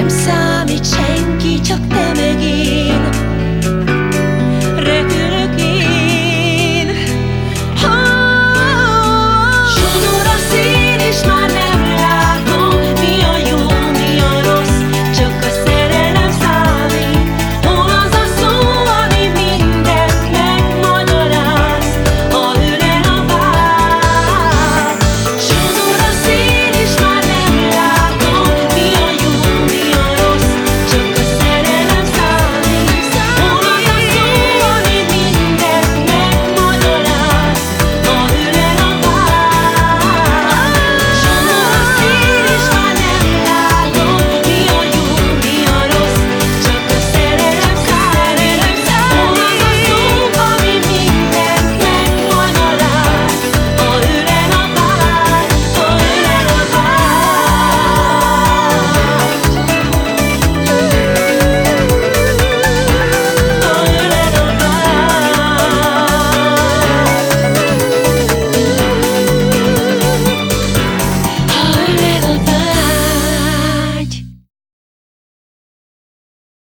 Nem számít senki, csak te meg én.